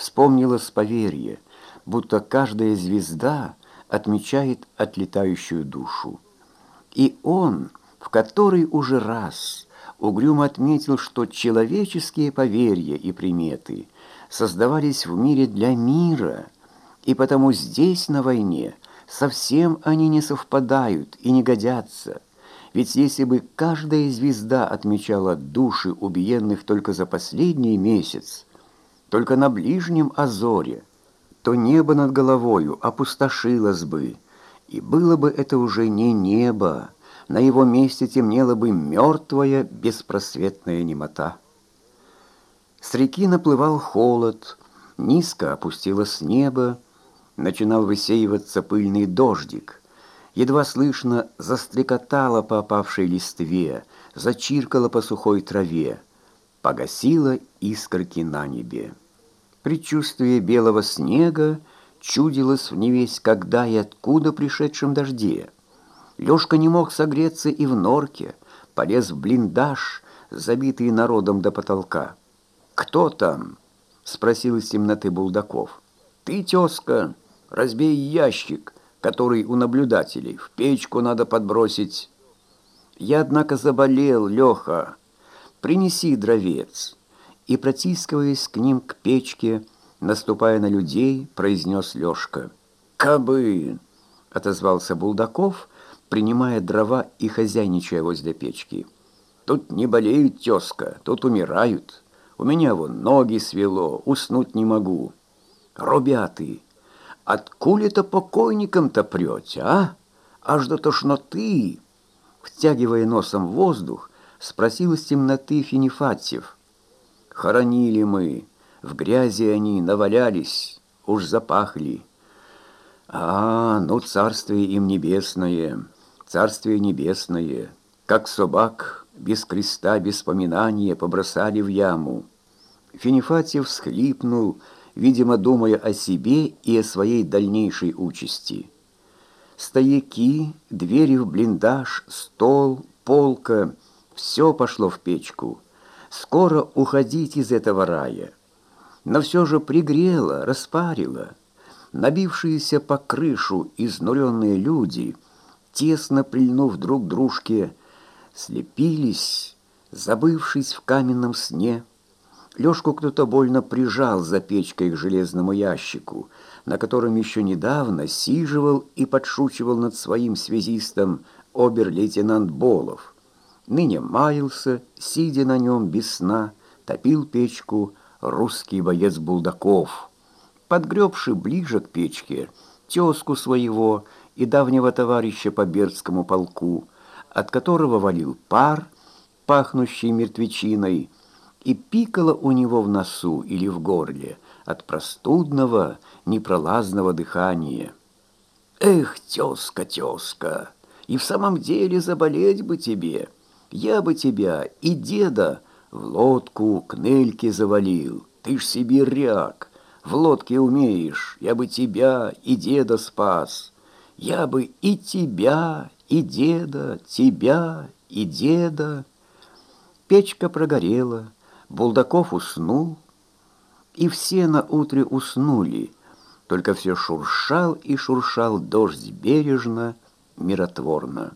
Вспомнилось поверье, будто каждая звезда отмечает отлетающую душу. И он, в который уже раз, угрюмо отметил, что человеческие поверья и приметы создавались в мире для мира, и потому здесь, на войне, совсем они не совпадают и не годятся. Ведь если бы каждая звезда отмечала души убиенных только за последний месяц, только на ближнем Азоре, то небо над головою опустошилось бы, и было бы это уже не небо, на его месте темнела бы мертвая беспросветная немота. С реки наплывал холод, низко опустилось небо, начинал высеиваться пыльный дождик. Едва слышно застрекотало по опавшей листве, зачиркало по сухой траве, погасило искорки на небе. Предчувствие белого снега чудилось в невесть когда и откуда пришедшем дожде. Лёшка не мог согреться и в норке, полез в блиндаж, забитый народом до потолка. «Кто там?» — спросил из темноты Булдаков. «Ты, тезка, разбей ящик, который у наблюдателей. В печку надо подбросить». «Я, однако, заболел, Леха. Принеси дровец» и, протискиваясь к ним к печке, наступая на людей, произнес Лёшка. «Кабы!» — отозвался Булдаков, принимая дрова и хозяйничая возле печки. «Тут не болеют, тезка, тут умирают. У меня вон ноги свело, уснуть не могу. Ребята, откуда-то покойникам-то прете, а? Аж до тошноты!» Втягивая носом воздух, спросил из темноты Финифатьев — Хоронили мы, в грязи они навалялись, уж запахли. А, ну, царствие им небесное, царствие небесное, как собак без креста, без поминания побросали в яму. Финифатьев всхлипнул, видимо, думая о себе и о своей дальнейшей участи. Стояки, двери в блиндаж, стол, полка — все пошло в печку — скоро уходить из этого рая. Но все же пригрело, распарило. Набившиеся по крышу изнуренные люди, тесно прильнув друг к дружке, слепились, забывшись в каменном сне. Лёшку кто-то больно прижал за печкой к железному ящику, на котором еще недавно сиживал и подшучивал над своим связистом обер-лейтенант Болов ныне маялся, сидя на нем без сна, топил печку русский боец Булдаков. Подгребший ближе к печке тезку своего и давнего товарища по Бердскому полку, от которого валил пар, пахнущий мертвечиной, и пикало у него в носу или в горле от простудного, непролазного дыхания. «Эх, тезка, тезка, и в самом деле заболеть бы тебе!» Я бы тебя и деда в лодку к Нельке завалил. Ты ж сибиряк, в лодке умеешь. Я бы тебя и деда спас. Я бы и тебя, и деда, тебя, и деда. Печка прогорела, Булдаков уснул, и все на утре уснули. Только все шуршал и шуршал дождь бережно, миротворно.